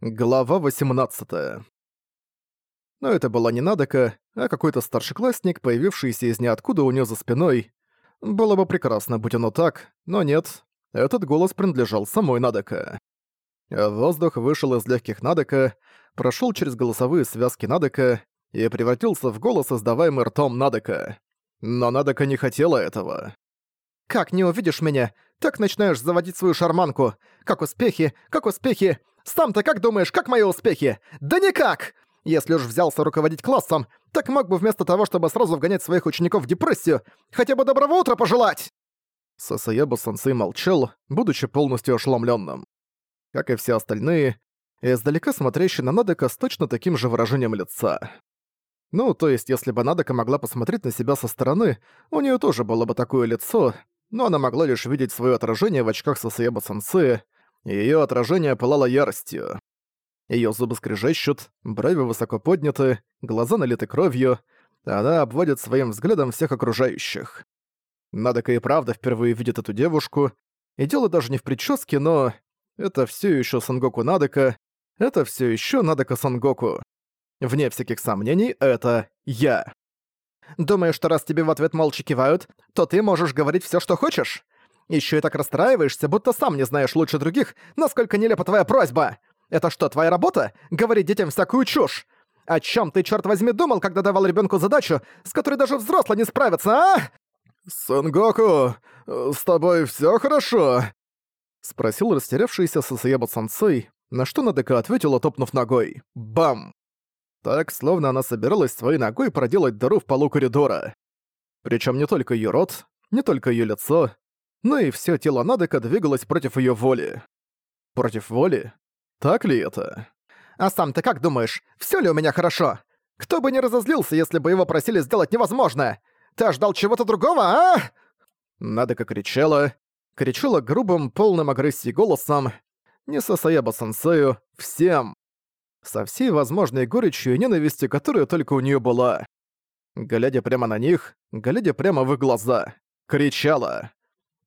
Глава 18 Но это была не Надека, а какой-то старшеклассник, появившийся из ниоткуда у неё за спиной. Было бы прекрасно, будь оно так, но нет. Этот голос принадлежал самой Надека. Воздух вышел из легких Надека, прошёл через голосовые связки Надека и превратился в голос, издаваемый ртом Надека. Но Надека не хотела этого. «Как не увидишь меня, так начинаешь заводить свою шарманку. Как успехи, как успехи, сам-то как думаешь, как мои успехи? Да никак! Если уж взялся руководить классом, так мог бы вместо того, чтобы сразу вгонять своих учеников в депрессию, хотя бы доброго утра пожелать!» Сасаеба-сенсей молчал, будучи полностью ошеломлённым. Как и все остальные, издалека смотрящий на Надека с точно таким же выражением лица. Ну, то есть, если бы Надека могла посмотреть на себя со стороны, у неё тоже было бы такое лицо, но она могла лишь видеть своё отражение в очках Сасаеба-сенсея, Её отражение пылало яростью. Её зубы скрежещут, брови высоко подняты, глаза налиты кровью, она обводит своим взглядом всех окружающих. Надека и правда впервые видит эту девушку, и дело даже не в прическе, но это всё ещё Сангоку Надека, это всё ещё Надека Сангоку. Вне всяких сомнений, это я. Думаешь, что раз тебе в ответ молча кивают, то ты можешь говорить всё, что хочешь? Еще и так расстраиваешься, будто сам не знаешь лучше других, насколько нелепа твоя просьба. Это что, твоя работа? Говорить детям всякую чушь? О чем ты, черт возьми, думал, когда давал ребенку задачу, с которой даже взрослый не справится, а? Сангоку, с тобой все хорошо? Спросил растерявшийся Сасаеба Сансей, на что Надека ответила, топнув ногой. Бам! Так, словно она собиралась своей ногой проделать дыру в полу коридора. Причем не только ее рот, не только ее лицо, но и все тело Надека двигалось против ее воли. Против воли? Так ли это? А сам ты как думаешь, все ли у меня хорошо? Кто бы не разозлился, если бы его просили сделать невозможное? Ты ожидал чего-то другого, а? Надека кричала, кричала грубым, полным агрессии голосом, не Сасаеба-сенсею, всем. Со всей возможной горечью и ненавистью, которая только у нее была. Глядя прямо на них, глядя прямо в их глаза, кричала.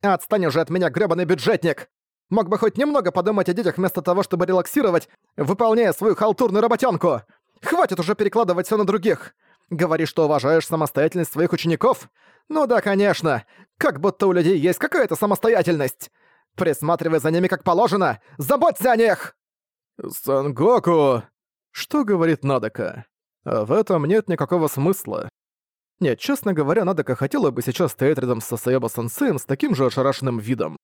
«Отстань уже от меня, грёбаный бюджетник! Мог бы хоть немного подумать о детях вместо того, чтобы релаксировать, выполняя свою халтурную работенку! Хватит уже перекладывать все на других! Говори, что уважаешь самостоятельность своих учеников? Ну да, конечно! Как будто у людей есть какая-то самостоятельность! Присматривай за ними как положено! Заботься о них!» «Сангоку!» Что говорит Надека? А в этом нет никакого смысла. Нет, честно говоря, Надека хотела бы сейчас стоять рядом с Сасаеба Сансеем с таким же ошарашенным видом.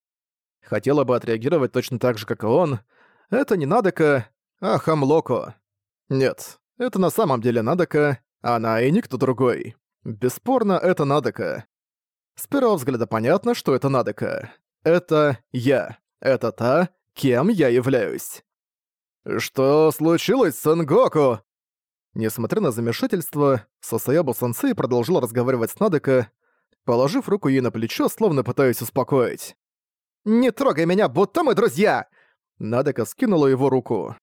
Хотела бы отреагировать точно так же, как и он. Это не Надека, а Хамлоко. Нет, это на самом деле Надека, она и никто другой. Бесспорно, это Надека. С первого взгляда понятно, что это Надека. Это я. Это та, кем я являюсь. «Что случилось, Сангоку?» Несмотря на замешательство, Сасаябу-сенсей продолжил разговаривать с Надека, положив руку ей на плечо, словно пытаясь успокоить. «Не трогай меня, будто мы друзья!» Надека скинула его руку.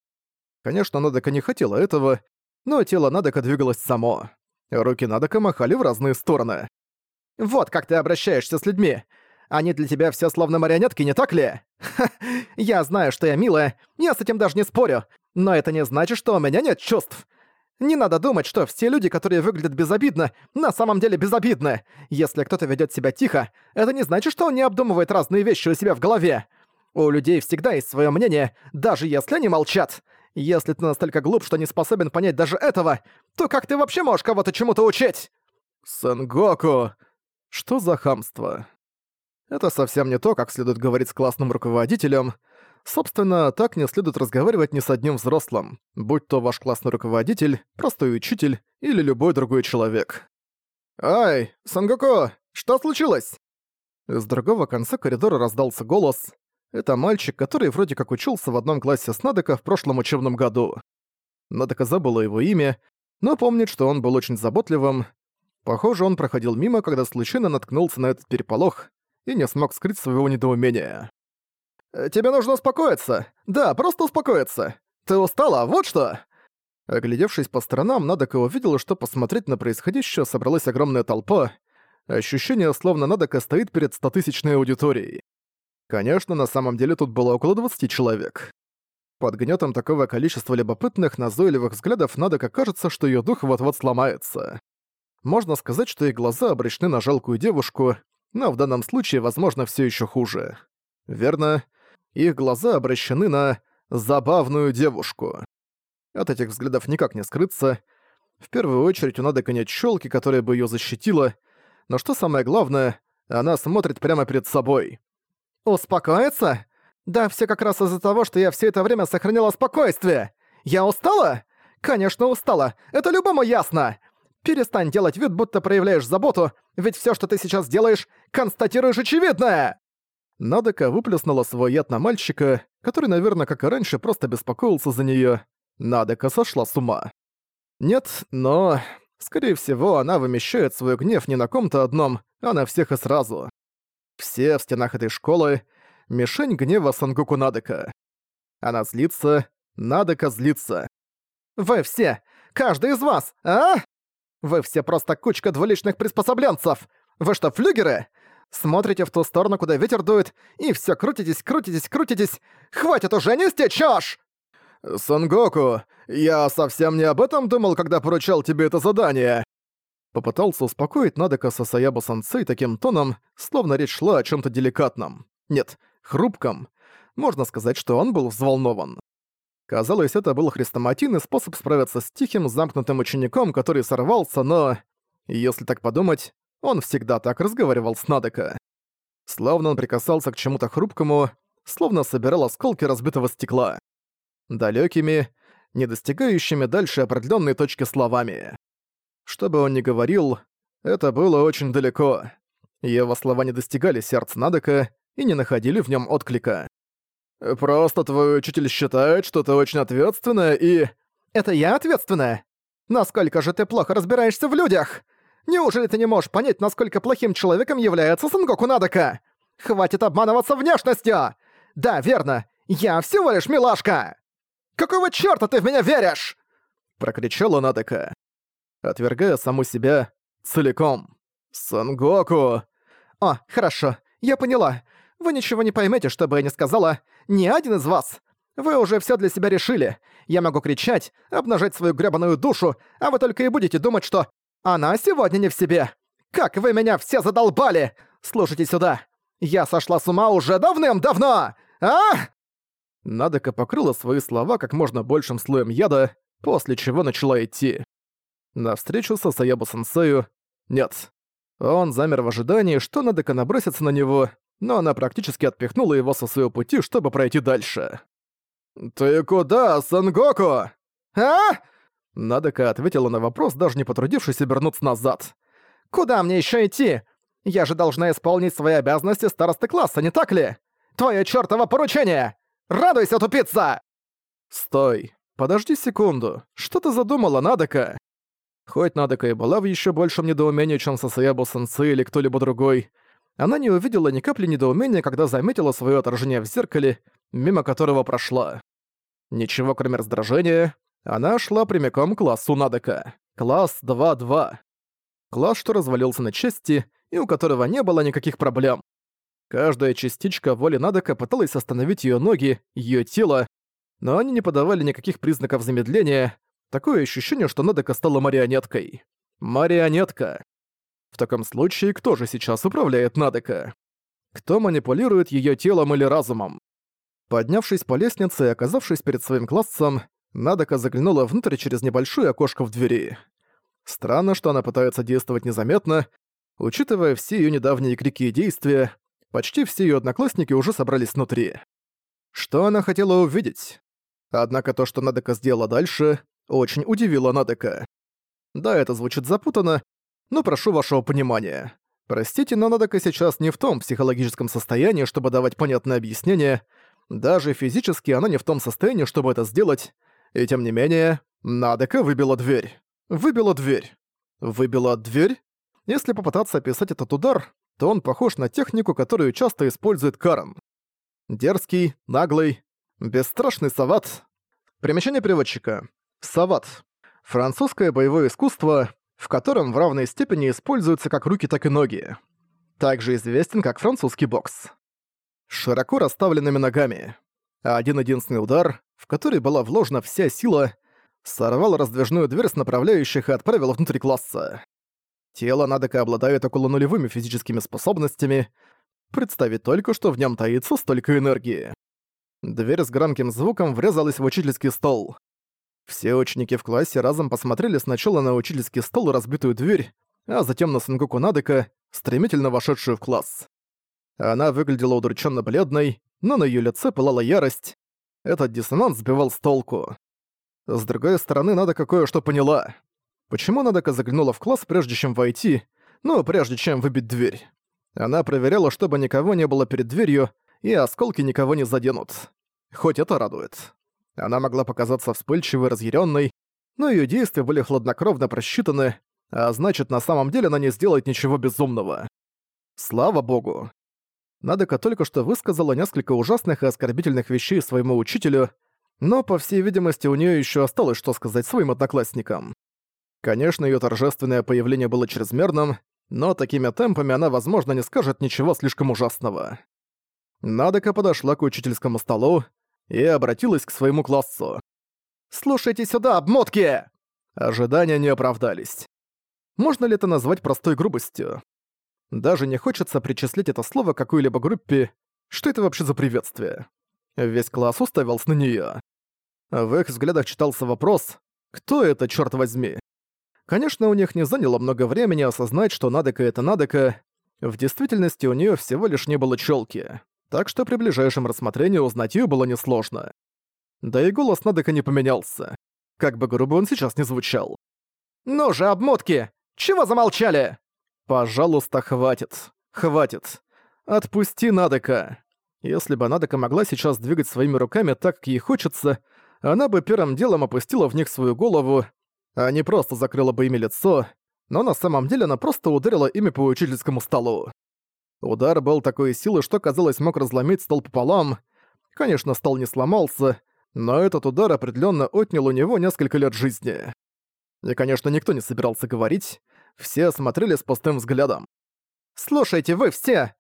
Конечно, Надека не хотела этого, но тело Надека двигалось само. Руки Надека махали в разные стороны. «Вот как ты обращаешься с людьми! Они для тебя все словно марионетки, не так ли? Ха, я знаю, что я милая, я с этим даже не спорю, но это не значит, что у меня нет чувств. Не надо думать, что все люди, которые выглядят безобидно, на самом деле безобидны. Если кто-то ведет себя тихо, это не значит, что он не обдумывает разные вещи у себя в голове. У людей всегда есть свое мнение, даже если они молчат. Если ты настолько глуп, что не способен понять даже этого, то как ты вообще можешь кого-то чему-то учить? Сангоку! Что за хамство? Это совсем не то, как следует говорить с классным руководителем, Собственно, так не следует разговаривать ни с одним взрослым, будь то ваш классный руководитель, простой учитель или любой другой человек. «Ай, Сангоку, что случилось?» С другого конца коридора раздался голос. Это мальчик, который вроде как учился в одном классе с Надека в прошлом учебном году. Надека забыла его имя, но помнит, что он был очень заботливым. Похоже, он проходил мимо, когда случайно наткнулся на этот переполох и не смог скрыть своего недоумения. Э, «Тебе нужно успокоиться. Да, просто успокоиться. Ты устала, вот что!» Оглядевшись по сторонам, Надека увидела, что посмотреть на происходящее собралась огромная толпа. Ощущение, словно Надека стоит перед стотысячной аудиторией. Конечно, на самом деле тут было около 20 человек. Под гнетом такого количества любопытных, назойливых взглядов Надека кажется, что ее дух вот-вот сломается. Можно сказать, что их глаза обречены на жалкую девушку, но в данном случае, возможно, все еще хуже. Верно, их глаза обращены на забавную девушку. От этих взглядов никак не скрыться. В первую очередь у Надека нет щелки, которая бы ее защитила, но что самое главное, она смотрит прямо перед собой. «Успокоиться? Да все как раз из-за того, что я все это время сохраняла спокойствие. Я устала? Конечно, устала. Это любому ясно. Перестань делать вид, будто проявляешь заботу, ведь все, что ты сейчас делаешь, констатируешь очевидное!» Надека выплеснула свой яд на мальчика, который, наверное, как и раньше, просто беспокоился за неё. Надека сошла с ума. Нет, но... Скорее всего, она вымещает свой гнев не на ком-то одном, а на всех и сразу. Все в стенах этой школы — мишень гнева Сангоку Надека. Она злится, Надека злится. «Вы все! Каждый из вас! А? Вы все просто кучка двуличных приспособленцев! Вы что, флюгеры? Смотрите в ту сторону, куда ветер дует, и все крутитесь, крутитесь, крутитесь! Хватит уже нести чушь!» «Сангоку, я совсем не об этом думал, когда поручал тебе это задание!» Попытался успокоить Надека Сасаябу Сансей таким тоном, словно речь шла о чем то деликатном. Нет, хрупком. Можно сказать, что он был взволнован. Казалось, это был хрестоматийный способ справиться с тихим, замкнутым учеником, который сорвался, но... Если так подумать, он всегда так разговаривал с Надека. Словно он прикасался к чему-то хрупкому, словно собирал осколки разбитого стекла далекими, не достигающими дальше определенной точки словами. Что бы он ни говорил, это было очень далеко. Его слова не достигали сердца Надека и не находили в нем отклика. «Просто твой учитель считает, что ты очень ответственная и...» «Это я ответственная? Насколько же ты плохо разбираешься в людях? Неужели ты не можешь понять, насколько плохим человеком является Сангоку Надека? Хватит обманываться внешностью! Да, верно, я всего лишь милашка!» Какого чёрта ты в меня веришь?» Прокричала Надека, отвергая саму себя целиком. «Сангоку!» «О, хорошо, я поняла. Вы ничего не поймете, что бы я ни сказала. Ни один из вас. Вы уже всё для себя решили. Я могу кричать, обнажать свою грёбаную душу, а вы только и будете думать, что она сегодня не в себе. Как вы меня все задолбали! Слушайте сюда. Я сошла с ума уже давным-давно! А? Надека покрыла свои слова как можно большим слоем яда, после чего начала идти. Навстречу Сасаябу-сенсею нет. Он замер в ожидании, что Надека набросится на него, но она практически отпихнула его со своего пути, чтобы пройти дальше. «Ты куда, Сангоку?» «А?» Надека ответила на вопрос, даже не потрудившись обернуться назад. «Куда мне еще идти? Я же должна исполнить свои обязанности старосты класса, не так ли? Твое чёртово поручение! Радуйся, тупица!» «Стой! Подожди секунду. Что ты задумала, Надека?» Хоть Надека и была в еще большем недоумении, чем Сасаябу Сенсей или кто-либо другой, она не увидела ни капли недоумения, когда заметила свое отражение в зеркале, мимо которого прошла. Ничего кроме раздражения, она шла прямиком к классу Надека. Класс 2-2. Класс, что развалился на части, и у которого не было никаких проблем. Каждая частичка воли Надека пыталась остановить ее ноги, ее тело, но они не подавали никаких признаков замедления. Такое ощущение, что Надека стала марионеткой. Марионетка. В таком случае, кто же сейчас управляет Надека? Кто манипулирует ее телом или разумом? Поднявшись по лестнице и оказавшись перед своим классом, Надека заглянула внутрь через небольшое окошко в двери. Странно, что она пытается действовать незаметно, учитывая все ее недавние крики и действия, Почти все ее одноклассники уже собрались внутри. Что она хотела увидеть? Однако то, что Надека сделала дальше, очень удивило Надека. Да, это звучит запутанно, но прошу вашего понимания. Простите, но Надека сейчас не в том психологическом состоянии, чтобы давать понятное объяснение. Даже физически она не в том состоянии, чтобы это сделать. И тем не менее, Надека выбила дверь. Выбила дверь. Выбила дверь? Если попытаться описать этот удар, то он похож на технику, которую часто использует Карен. Дерзкий, наглый, бесстрашный сават. Примечание переводчика. Сават. Французское боевое искусство, в котором в равной степени используются как руки, так и ноги. Также известен как французский бокс. Широко расставленными ногами. Один-единственный удар, в который была вложена вся сила, сорвал раздвижную дверь с направляющих и отправил внутрь класса. Тело Надека обладает около нулевыми физическими способностями. Представить только, что в нем таится столько энергии. Дверь с громким звуком врезалась в учительский стол. Все ученики в классе разом посмотрели сначала на учительский стол и разбитую дверь, а затем на Сангоку Надека, стремительно вошедшую в класс. Она выглядела удрученно бледной, но на ее лице пылала ярость. Этот диссонанс сбивал с толку. С другой стороны, надо кое-что поняла. Почему Надека заглянула в класс, прежде чем войти, ну, прежде чем выбить дверь? Она проверяла, чтобы никого не было перед дверью, и осколки никого не заденут. Хоть это радует. Она могла показаться вспыльчивой, разъяренной, но ее действия были хладнокровно просчитаны, а значит, на самом деле она не сделает ничего безумного. Слава богу. Надека только что высказала несколько ужасных и оскорбительных вещей своему учителю, но, по всей видимости, у нее еще осталось что сказать своим одноклассникам. Конечно, ее торжественное появление было чрезмерным, но такими темпами она, возможно, не скажет ничего слишком ужасного. Надека подошла к учительскому столу и обратилась к своему классу. «Слушайте сюда, обмотки!» Ожидания не оправдались. Можно ли это назвать простой грубостью? Даже не хочется причислить это слово какой-либо группе. Что это вообще за приветствие? Весь класс уставился на неё. В их взглядах читался вопрос «Кто это, чёрт возьми?». Конечно, у них не заняло много времени осознать, что Надека — это Надека. В действительности у неё всего лишь не было чёлки, так что при ближайшем рассмотрении узнать её было несложно. Да и голос Надека не поменялся. Как бы грубо он сейчас не звучал. «Ну же, обмотки! Чего замолчали?» «Пожалуйста, хватит. Хватит. Отпусти Надека. Если бы Надека могла сейчас двигать своими руками так, как ей хочется, она бы первым делом опустила в них свою голову, а не просто закрыла бы ими лицо, но на самом деле она просто ударила ими по учительскому столу. Удар был такой силы, что, казалось, мог разломить стол пополам. Конечно, стол не сломался, но этот удар определенно отнял у него несколько лет жизни. И, конечно, никто не собирался говорить, все смотрели с пустым взглядом. «Слушайте, вы все!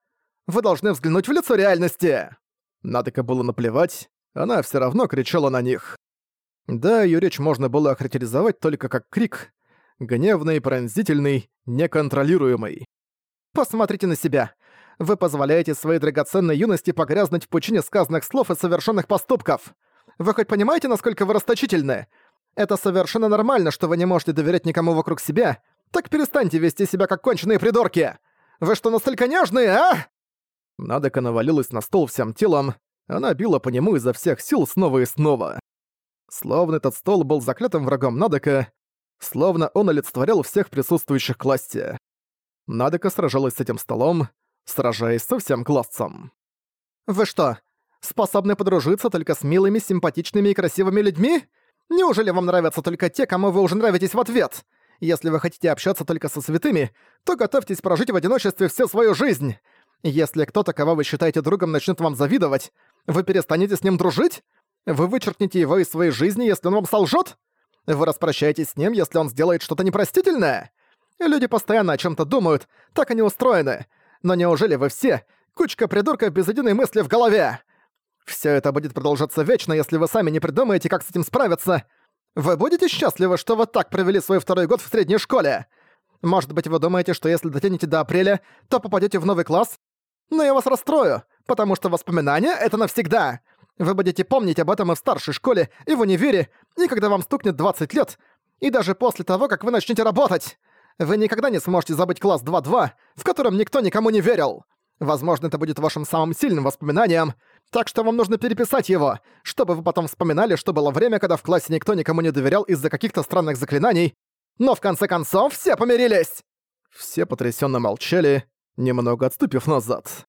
Вы должны взглянуть в лицо реальности!» Надека было наплевать, она все равно кричала на них. Да, ее речь можно было охарактеризовать только как крик. Гневный, пронзительный, неконтролируемый. «Посмотрите на себя! Вы позволяете своей драгоценной юности погрязнуть в пучине сказанных слов и совершенных поступков! Вы хоть понимаете, насколько вы расточительны? Это совершенно нормально, что вы не можете доверять никому вокруг себя, так перестаньте вести себя как конченые придурки! Вы что, настолько нежные, а?» Надека навалилась на стол всем телом, она била по нему изо всех сил снова и снова. Словно этот стол был заклятым врагом Надека, словно он олицетворял всех присутствующих в классе. Надека сражалась с этим столом, сражаясь со всем классом. «Вы что, способны подружиться только с милыми, симпатичными и красивыми людьми? Неужели вам нравятся только те, кому вы уже нравитесь в ответ? Если вы хотите общаться только со святыми, то готовьтесь прожить в одиночестве всю свою жизнь. Если кто-то, кого вы считаете другом, начнет вам завидовать, вы перестанете с ним дружить? Вы вычеркнете его из своей жизни, если он вам солжет? Вы распрощаетесь с ним, если он сделает что-то непростительное? Люди постоянно о чем то думают, так они устроены. Но неужели вы все кучка придурков без единой мысли в голове? Все это будет продолжаться вечно, если вы сами не придумаете, как с этим справиться. Вы будете счастливы, что вот так провели свой второй год в средней школе? Может быть, вы думаете, что если дотянете до апреля, то попадете в новый класс? Но я вас расстрою, потому что воспоминания — это навсегда. Вы будете помнить об этом и в старшей школе, и в универе, и когда вам стукнет 20 лет, и даже после того, как вы начнете работать. Вы никогда не сможете забыть класс 2-2, в котором никто никому не верил. Возможно, это будет вашим самым сильным воспоминанием, так что вам нужно переписать его, чтобы вы потом вспоминали, что было время, когда в классе никто никому не доверял из-за каких-то странных заклинаний, но в конце концов все помирились!» Все потрясенно молчали, немного отступив назад.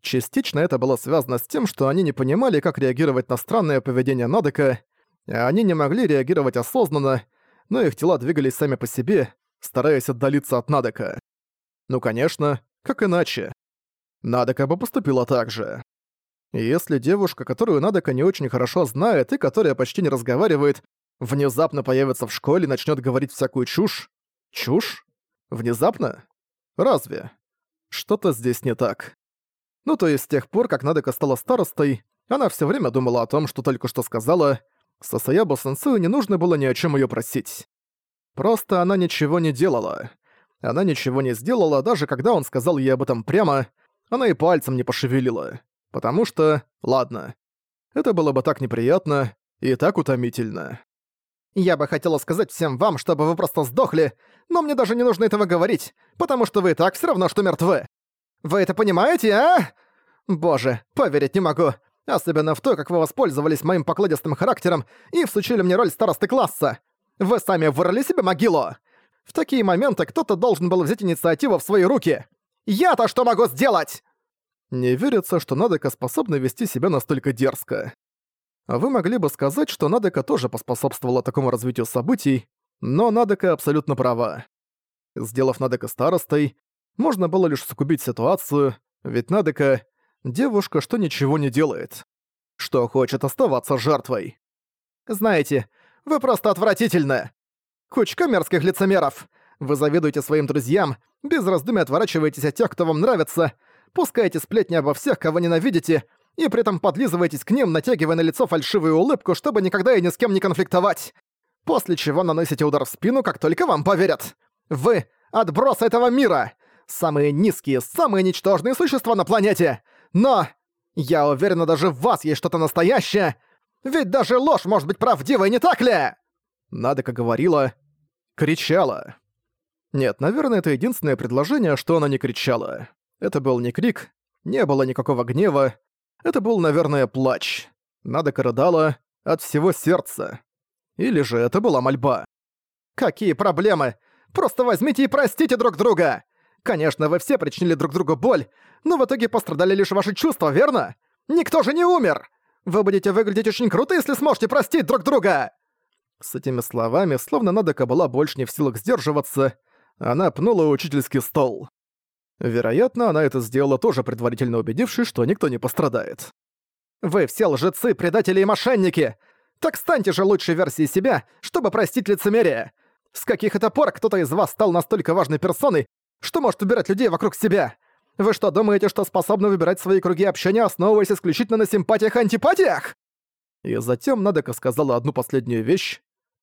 Частично это было связано с тем, что они не понимали, как реагировать на странное поведение Надека, они не могли реагировать осознанно, но их тела двигались сами по себе, стараясь отдалиться от Надека. Ну конечно, как иначе? Надека бы поступила так же. Если девушка, которую Надека не очень хорошо знает и которая почти не разговаривает, внезапно появится в школе и начнет говорить всякую чушь... Чушь? Внезапно? Разве? Что-то здесь не так. Ну то есть с тех пор, как Надека стала старостой, Она все время думала о том, что только что сказала. Сасаябу Сенсею не нужно было ни о чем ее просить. Просто она ничего не делала. Она ничего не сделала, даже когда он сказал ей об этом прямо, она и пальцем не пошевелила. Потому что... Ладно. Это было бы так неприятно и так утомительно. Я бы хотела сказать всем вам, чтобы вы просто сдохли, но мне даже не нужно этого говорить, потому что вы и так все равно, что мертвы. Вы это понимаете, а? Боже, поверить не могу. Особенно в то, как вы воспользовались моим покладистым характером и всучили мне роль старосты класса. Вы сами вырыли себе могилу. В такие моменты кто-то должен был взять инициативу в свои руки. Я-то что могу сделать? Не верится, что Надека способна вести себя настолько дерзко. Вы могли бы сказать, что Надека тоже поспособствовала такому развитию событий, но Надека абсолютно права. Сделав Надека старостой, можно было лишь сукубить ситуацию, ведь Надека — девушка, что ничего не делает, что хочет оставаться жертвой. Знаете, вы просто отвратительны. Кучка мерзких лицемеров. Вы завидуете своим друзьям, без раздумий отворачиваетесь от тех, кто вам нравится, пускаете сплетни обо всех, кого ненавидите, и при этом подлизываетесь к ним, натягивая на лицо фальшивую улыбку, чтобы никогда и ни с кем не конфликтовать. После чего наносите удар в спину, как только вам поверят. Вы — отброс этого мира! Самые низкие, самые ничтожные существа на планете! Но... Я уверена, даже в вас есть что-то настоящее! Ведь даже ложь может быть правдивой, не так ли? Надека говорила... Кричала. Нет, наверное, это единственное предложение, что она не кричала. Это был не крик, не было никакого гнева. Это был, наверное, плач. Надека рыдала от всего сердца. Или же это была мольба. «Какие проблемы? Просто возьмите и простите друг друга! Конечно, вы все причинили друг другу боль, но в итоге пострадали лишь ваши чувства, верно? Никто же не умер! Вы будете выглядеть очень круто, если сможете простить друг друга!» С этими словами, словно Надека была больше не в силах сдерживаться, она пнула учительский стол. Вероятно, она это сделала тоже предварительно убедившись, что никто не пострадает. «Вы все лжецы, предатели и мошенники! Так станьте же лучшей версией себя, чтобы простить лицемерие! С каких это пор кто-то из вас стал настолько важной персоной, что может убирать людей вокруг себя? Вы что, думаете, что способны выбирать свои круги общения, основываясь исключительно на симпатиях и антипатиях?» И затем Надека сказала одну последнюю вещь,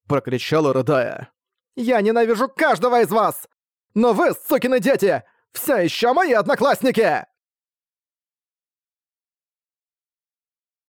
прокричала, рыдая. «Я ненавижу каждого из вас! Но вы, сукины дети, все еще мои одноклассники!»